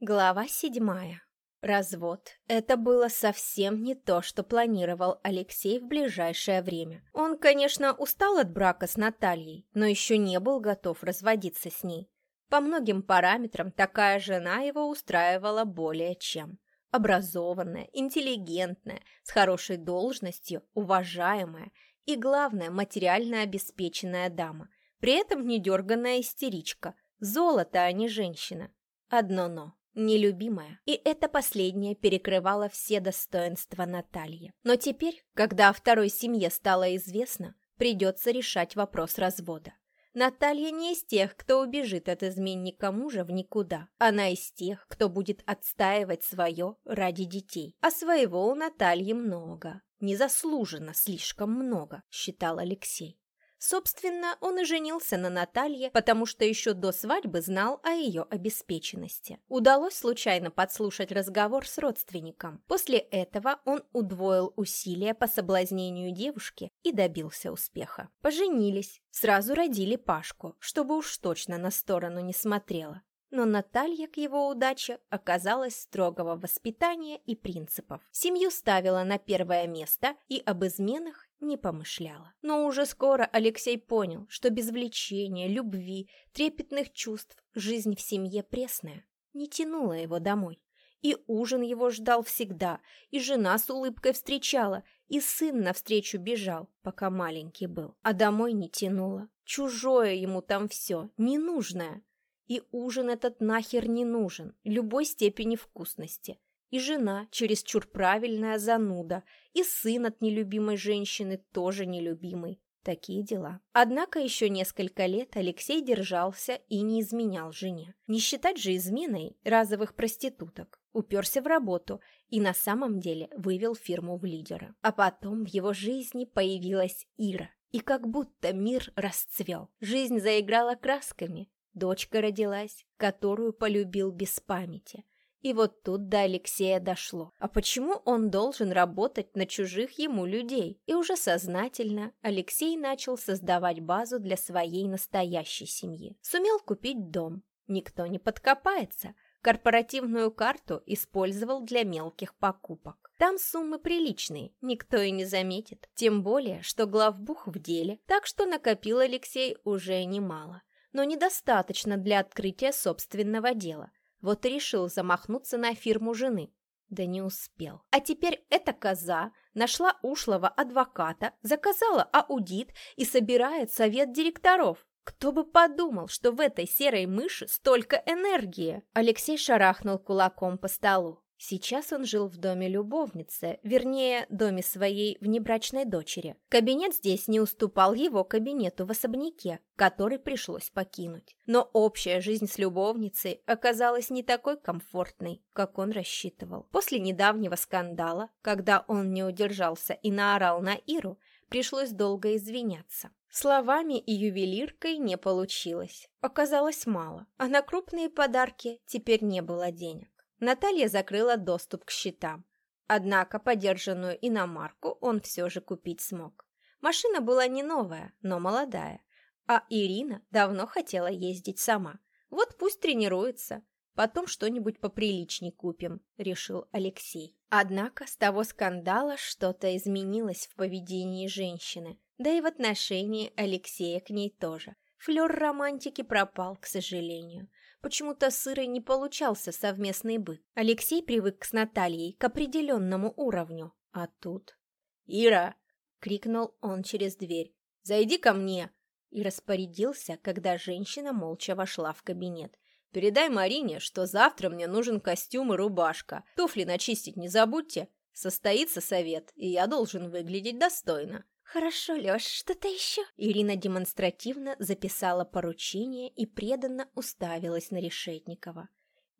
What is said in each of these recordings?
Глава седьмая. Развод. Это было совсем не то, что планировал Алексей в ближайшее время. Он, конечно, устал от брака с Натальей, но еще не был готов разводиться с ней. По многим параметрам такая жена его устраивала более чем. Образованная, интеллигентная, с хорошей должностью, уважаемая и, главное, материально обеспеченная дама. При этом недерганная истеричка. Золото, а не женщина. Одно «но» нелюбимая, и это последнее перекрывало все достоинства Натальи. Но теперь, когда о второй семье стало известно, придется решать вопрос развода. Наталья не из тех, кто убежит от изменника мужа в никуда. Она из тех, кто будет отстаивать свое ради детей. А своего у Натальи много. Незаслуженно слишком много, считал Алексей. Собственно, он и женился на Наталье, потому что еще до свадьбы знал о ее обеспеченности. Удалось случайно подслушать разговор с родственником. После этого он удвоил усилия по соблазнению девушки и добился успеха. Поженились, сразу родили Пашку, чтобы уж точно на сторону не смотрела. Но Наталья к его удаче оказалась строгого воспитания и принципов. Семью ставила на первое место и об изменах не помышляла. Но уже скоро Алексей понял, что без влечения, любви, трепетных чувств жизнь в семье пресная, не тянула его домой. И ужин его ждал всегда, и жена с улыбкой встречала, и сын навстречу бежал, пока маленький был. А домой не тянуло. Чужое ему там все, ненужное. И ужин этот нахер не нужен, любой степени вкусности. И жена чересчур правильная зануда, и сын от нелюбимой женщины тоже нелюбимый. Такие дела. Однако еще несколько лет Алексей держался и не изменял жене. Не считать же изменой разовых проституток. Уперся в работу и на самом деле вывел фирму в лидера. А потом в его жизни появилась Ира. И как будто мир расцвел. Жизнь заиграла красками. Дочка родилась, которую полюбил без памяти. И вот тут до Алексея дошло. А почему он должен работать на чужих ему людей? И уже сознательно Алексей начал создавать базу для своей настоящей семьи. Сумел купить дом. Никто не подкопается. Корпоративную карту использовал для мелких покупок. Там суммы приличные, никто и не заметит. Тем более, что главбух в деле, так что накопил Алексей уже немало. Но недостаточно для открытия собственного дела. Вот решил замахнуться на фирму жены. Да не успел. А теперь эта коза нашла ушлого адвоката, заказала аудит и собирает совет директоров. Кто бы подумал, что в этой серой мыши столько энергии? Алексей шарахнул кулаком по столу. Сейчас он жил в доме любовницы, вернее, доме своей внебрачной дочери. Кабинет здесь не уступал его кабинету в особняке, который пришлось покинуть. Но общая жизнь с любовницей оказалась не такой комфортной, как он рассчитывал. После недавнего скандала, когда он не удержался и наорал на Иру, пришлось долго извиняться. Словами и ювелиркой не получилось. Оказалось мало, а на крупные подарки теперь не было денег. Наталья закрыла доступ к счетам. Однако подержанную иномарку он все же купить смог. Машина была не новая, но молодая. А Ирина давно хотела ездить сама. Вот пусть тренируется. Потом что-нибудь поприличней купим, решил Алексей. Однако с того скандала что-то изменилось в поведении женщины, да и в отношении Алексея к ней тоже. Флёр романтики пропал, к сожалению. Почему-то с Ирой не получался совместный быт. Алексей привык с Натальей к определенному уровню. А тут... «Ира!» — крикнул он через дверь. «Зайди ко мне!» И распорядился, когда женщина молча вошла в кабинет. «Передай Марине, что завтра мне нужен костюм и рубашка. Туфли начистить не забудьте. Состоится совет, и я должен выглядеть достойно. «Хорошо, Лёш, что-то еще?» Ирина демонстративно записала поручение и преданно уставилась на Решетникова.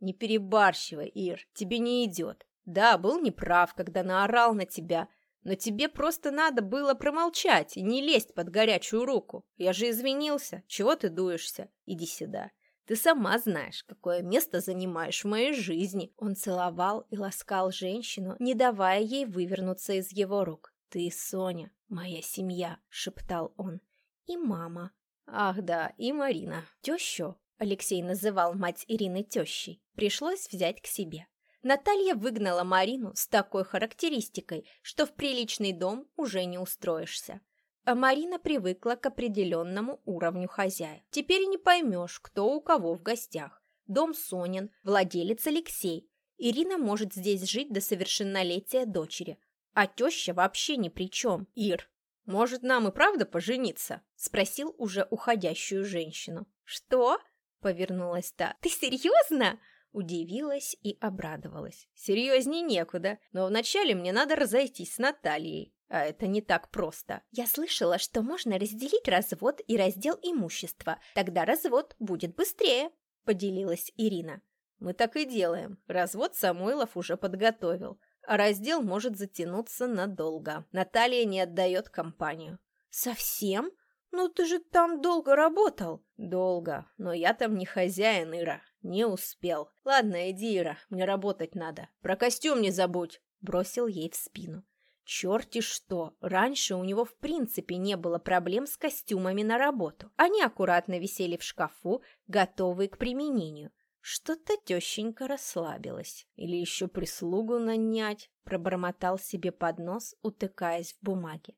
«Не перебарщивай, Ир, тебе не идет. Да, был неправ, когда наорал на тебя, но тебе просто надо было промолчать и не лезть под горячую руку. Я же извинился. Чего ты дуешься? Иди сюда. Ты сама знаешь, какое место занимаешь в моей жизни». Он целовал и ласкал женщину, не давая ей вывернуться из его рук. «Ты, Соня, моя семья», — шептал он. «И мама». «Ах да, и Марина. Тещу Алексей называл мать Ирины тещей, пришлось взять к себе. Наталья выгнала Марину с такой характеристикой, что в приличный дом уже не устроишься. А Марина привыкла к определенному уровню хозяев. Теперь не поймешь, кто у кого в гостях. Дом Сонин, владелец Алексей. Ирина может здесь жить до совершеннолетия дочери. А теща вообще ни при чем. Ир, может, нам и правда пожениться? Спросил уже уходящую женщину. Что? Повернулась та. Ты серьезно? Удивилась и обрадовалась. Серьезней некуда, но вначале мне надо разойтись с Натальей. А это не так просто. Я слышала, что можно разделить развод и раздел имущества. Тогда развод будет быстрее, поделилась Ирина. Мы так и делаем. Развод Самойлов уже подготовил. А раздел может затянуться надолго. Наталья не отдает компанию. Совсем? Ну ты же там долго работал. Долго, но я там не хозяин, Ира. Не успел. Ладно, иди, Ира, мне работать надо. Про костюм не забудь. Бросил ей в спину. Черти что, раньше у него в принципе не было проблем с костюмами на работу. Они аккуратно висели в шкафу, готовые к применению. Что-то тещенька расслабилась. Или еще прислугу нанять, пробормотал себе под нос, утыкаясь в бумаге.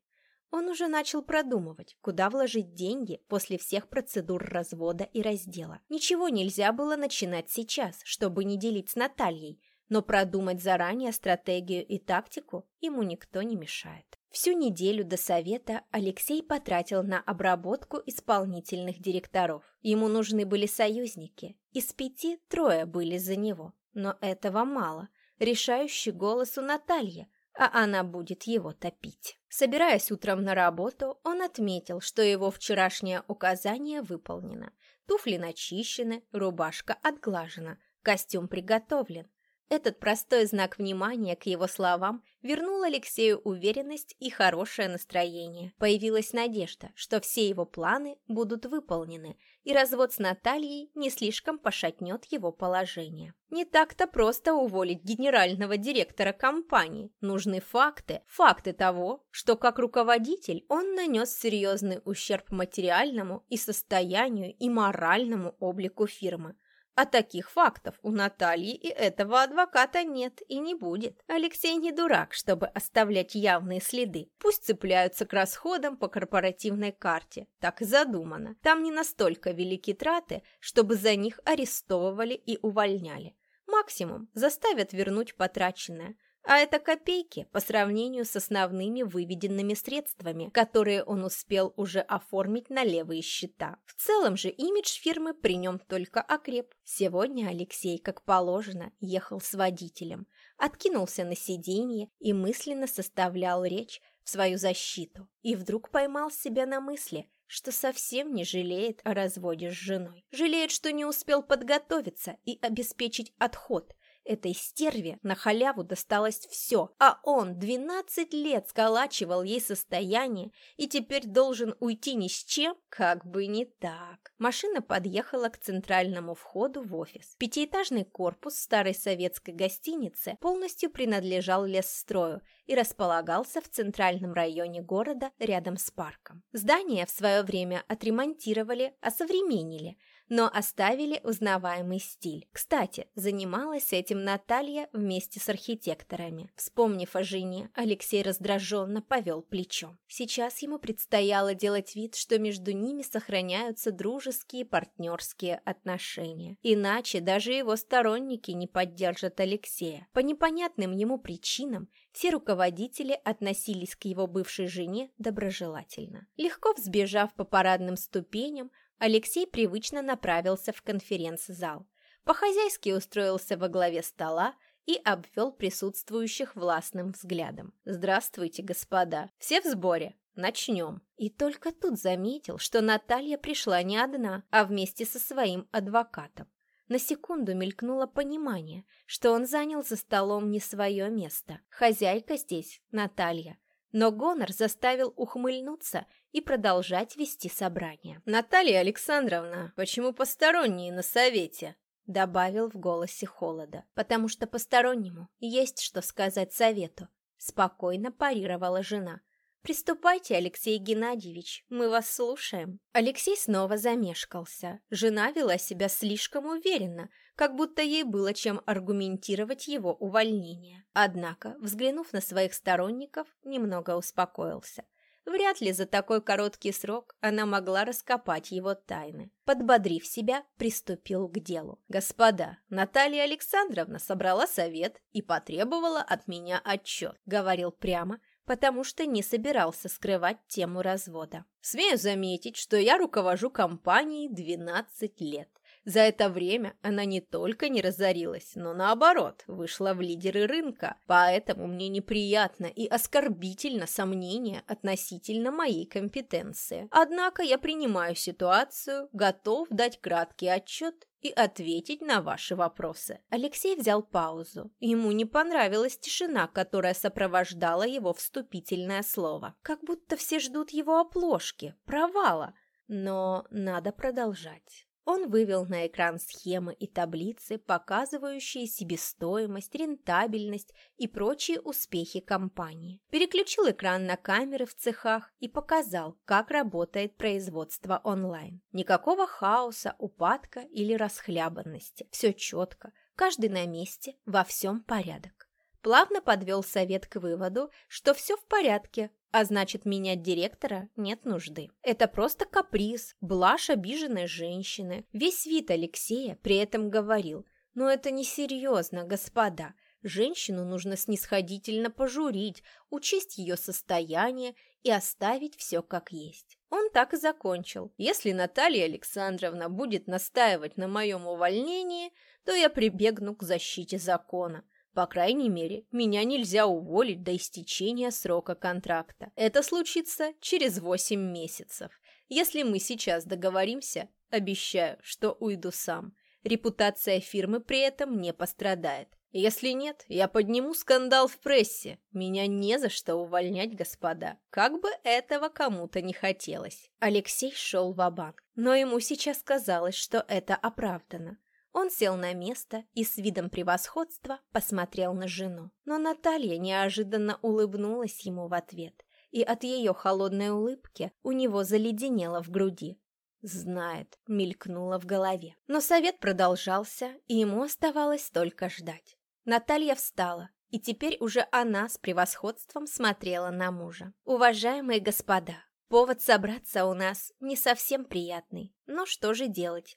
Он уже начал продумывать, куда вложить деньги после всех процедур развода и раздела. Ничего нельзя было начинать сейчас, чтобы не делить с Натальей, но продумать заранее стратегию и тактику ему никто не мешает. Всю неделю до совета Алексей потратил на обработку исполнительных директоров. Ему нужны были союзники. Из пяти трое были за него. Но этого мало. Решающий голос у Натальи, а она будет его топить. Собираясь утром на работу, он отметил, что его вчерашнее указание выполнено. Туфли начищены, рубашка отглажена, костюм приготовлен. Этот простой знак внимания к его словам вернул Алексею уверенность и хорошее настроение. Появилась надежда, что все его планы будут выполнены, и развод с Натальей не слишком пошатнет его положение. Не так-то просто уволить генерального директора компании. Нужны факты. Факты того, что как руководитель он нанес серьезный ущерб материальному и состоянию и моральному облику фирмы. А таких фактов у Натальи и этого адвоката нет и не будет. Алексей не дурак, чтобы оставлять явные следы. Пусть цепляются к расходам по корпоративной карте. Так и задумано. Там не настолько велики траты, чтобы за них арестовывали и увольняли. Максимум заставят вернуть потраченное – а это копейки по сравнению с основными выведенными средствами, которые он успел уже оформить на левые счета. В целом же имидж фирмы при нем только окреп. Сегодня Алексей, как положено, ехал с водителем, откинулся на сиденье и мысленно составлял речь в свою защиту. И вдруг поймал себя на мысли, что совсем не жалеет о разводе с женой. Жалеет, что не успел подготовиться и обеспечить отход – Этой стерве на халяву досталось все, а он 12 лет сколачивал ей состояние и теперь должен уйти ни с чем, как бы не так. Машина подъехала к центральному входу в офис. Пятиэтажный корпус старой советской гостиницы полностью принадлежал лесстрою и располагался в центральном районе города рядом с парком. Здание в свое время отремонтировали, осовременили – но оставили узнаваемый стиль. Кстати, занималась этим Наталья вместе с архитекторами. Вспомнив о жене, Алексей раздраженно повел плечом. Сейчас ему предстояло делать вид, что между ними сохраняются дружеские партнерские отношения. Иначе даже его сторонники не поддержат Алексея. По непонятным ему причинам все руководители относились к его бывшей жене доброжелательно. Легко взбежав по парадным ступеням, Алексей привычно направился в конференц-зал. По-хозяйски устроился во главе стола и обвел присутствующих властным взглядом. «Здравствуйте, господа! Все в сборе? Начнем!» И только тут заметил, что Наталья пришла не одна, а вместе со своим адвокатом. На секунду мелькнуло понимание, что он занял за столом не свое место. Хозяйка здесь — Наталья. Но Гонор заставил ухмыльнуться и продолжать вести собрание. «Наталья Александровна, почему посторонние на совете?» добавил в голосе холода. «Потому что постороннему есть что сказать совету», спокойно парировала жена. «Приступайте, Алексей Геннадьевич, мы вас слушаем». Алексей снова замешкался. Жена вела себя слишком уверенно, как будто ей было чем аргументировать его увольнение. Однако, взглянув на своих сторонников, немного успокоился. Вряд ли за такой короткий срок она могла раскопать его тайны. Подбодрив себя, приступил к делу. «Господа, Наталья Александровна собрала совет и потребовала от меня отчет», — говорил прямо, потому что не собирался скрывать тему развода. «Смею заметить, что я руковожу компанией 12 лет. За это время она не только не разорилась, но наоборот, вышла в лидеры рынка. Поэтому мне неприятно и оскорбительно сомнение относительно моей компетенции. Однако я принимаю ситуацию, готов дать краткий отчет и ответить на ваши вопросы. Алексей взял паузу. Ему не понравилась тишина, которая сопровождала его вступительное слово. Как будто все ждут его оплошки, провала. Но надо продолжать. Он вывел на экран схемы и таблицы, показывающие себестоимость, рентабельность и прочие успехи компании. Переключил экран на камеры в цехах и показал, как работает производство онлайн. Никакого хаоса, упадка или расхлябанности. Все четко, каждый на месте, во всем порядок. Плавно подвел совет к выводу, что все в порядке, а значит, менять директора нет нужды. Это просто каприз, блажь обиженной женщины. Весь вид Алексея при этом говорил, но это несерьезно, господа. Женщину нужно снисходительно пожурить, учесть ее состояние и оставить все как есть. Он так и закончил. Если Наталья Александровна будет настаивать на моем увольнении, то я прибегну к защите закона. По крайней мере, меня нельзя уволить до истечения срока контракта. Это случится через 8 месяцев. Если мы сейчас договоримся, обещаю, что уйду сам. Репутация фирмы при этом не пострадает. Если нет, я подниму скандал в прессе. Меня не за что увольнять, господа. Как бы этого кому-то не хотелось. Алексей шел в банк но ему сейчас казалось, что это оправдано. Он сел на место и с видом превосходства посмотрел на жену. Но Наталья неожиданно улыбнулась ему в ответ, и от ее холодной улыбки у него заледенело в груди. «Знает», — мелькнуло в голове. Но совет продолжался, и ему оставалось только ждать. Наталья встала, и теперь уже она с превосходством смотрела на мужа. «Уважаемые господа, повод собраться у нас не совсем приятный, но что же делать?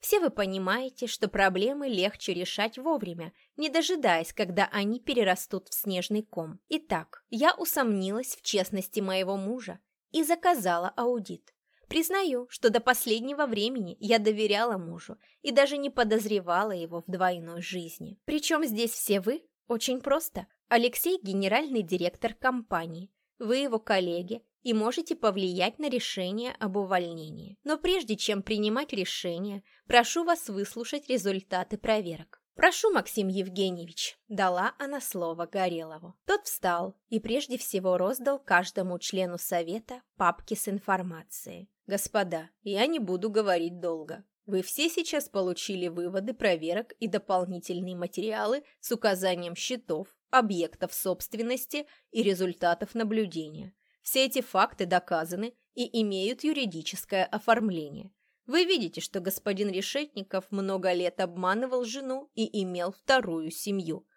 Все вы понимаете, что проблемы легче решать вовремя, не дожидаясь, когда они перерастут в снежный ком. Итак, я усомнилась в честности моего мужа и заказала аудит. Признаю, что до последнего времени я доверяла мужу и даже не подозревала его в двойной жизни. Причем здесь все вы? Очень просто. Алексей – генеральный директор компании. Вы его коллеги, и можете повлиять на решение об увольнении. Но прежде чем принимать решение, прошу вас выслушать результаты проверок. «Прошу, Максим Евгеньевич», — дала она слово Горелову. Тот встал и прежде всего роздал каждому члену совета папки с информацией. «Господа, я не буду говорить долго. Вы все сейчас получили выводы проверок и дополнительные материалы с указанием счетов, объектов собственности и результатов наблюдения. Все эти факты доказаны и имеют юридическое оформление. Вы видите, что господин Решетников много лет обманывал жену и имел вторую семью.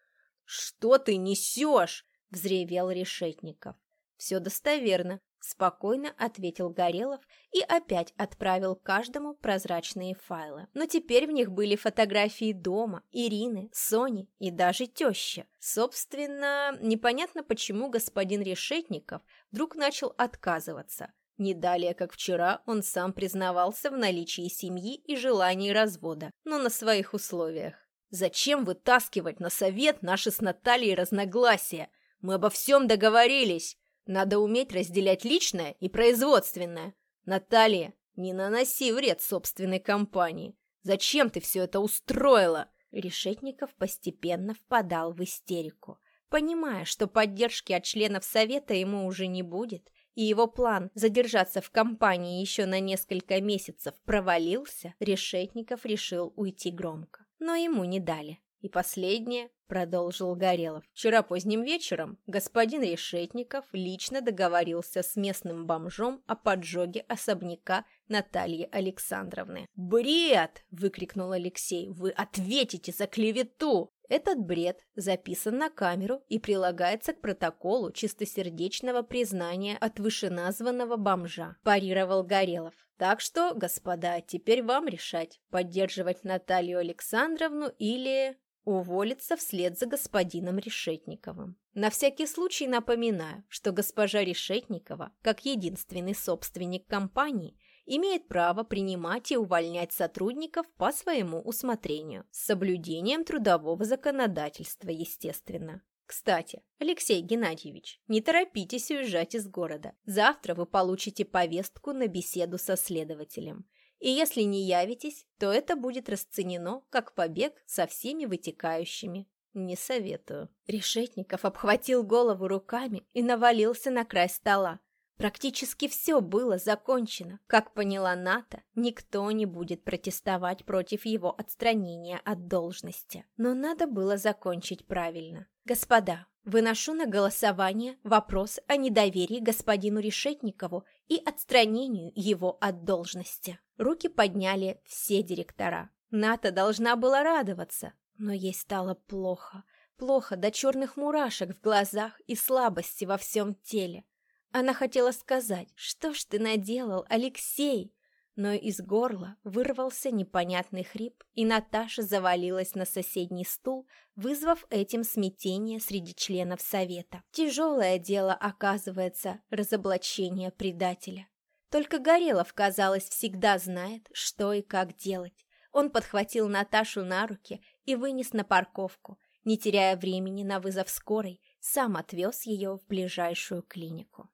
«Что ты несешь?» – взревел Решетников. «Все достоверно», – спокойно ответил Горелов и опять отправил каждому прозрачные файлы. Но теперь в них были фотографии дома, Ирины, Сони и даже теща. Собственно, непонятно, почему господин Решетников вдруг начал отказываться. Не далее, как вчера, он сам признавался в наличии семьи и желании развода, но на своих условиях. «Зачем вытаскивать на совет наши с Натальей разногласия? Мы обо всем договорились!» Надо уметь разделять личное и производственное. Наталья, не наноси вред собственной компании. Зачем ты все это устроила?» Решетников постепенно впадал в истерику. Понимая, что поддержки от членов совета ему уже не будет, и его план задержаться в компании еще на несколько месяцев провалился, Решетников решил уйти громко. Но ему не дали. И последнее, продолжил Горелов. Вчера поздним вечером господин Решетников лично договорился с местным бомжом о поджоге особняка Натальи Александровны. «Бред!» – выкрикнул Алексей. «Вы ответите за клевету!» Этот бред записан на камеру и прилагается к протоколу чистосердечного признания от вышеназванного бомжа, парировал Горелов. Так что, господа, теперь вам решать, поддерживать Наталью Александровну или уволиться вслед за господином Решетниковым. На всякий случай напоминаю, что госпожа Решетникова, как единственный собственник компании, имеет право принимать и увольнять сотрудников по своему усмотрению, с соблюдением трудового законодательства, естественно. Кстати, Алексей Геннадьевич, не торопитесь уезжать из города. Завтра вы получите повестку на беседу со следователем. И если не явитесь, то это будет расценено как побег со всеми вытекающими. Не советую. Решетников обхватил голову руками и навалился на край стола. Практически все было закончено. Как поняла Ната, никто не будет протестовать против его отстранения от должности. Но надо было закончить правильно. Господа, выношу на голосование вопрос о недоверии господину Решетникову и отстранению его от должности. Руки подняли все директора. Ната должна была радоваться, но ей стало плохо. Плохо до черных мурашек в глазах и слабости во всем теле. Она хотела сказать, что ж ты наделал, Алексей? Но из горла вырвался непонятный хрип, и Наташа завалилась на соседний стул, вызвав этим смятение среди членов совета. Тяжелое дело, оказывается, разоблачение предателя. Только Горелов, казалось, всегда знает, что и как делать. Он подхватил Наташу на руки и вынес на парковку, не теряя времени на вызов скорой, сам отвез ее в ближайшую клинику.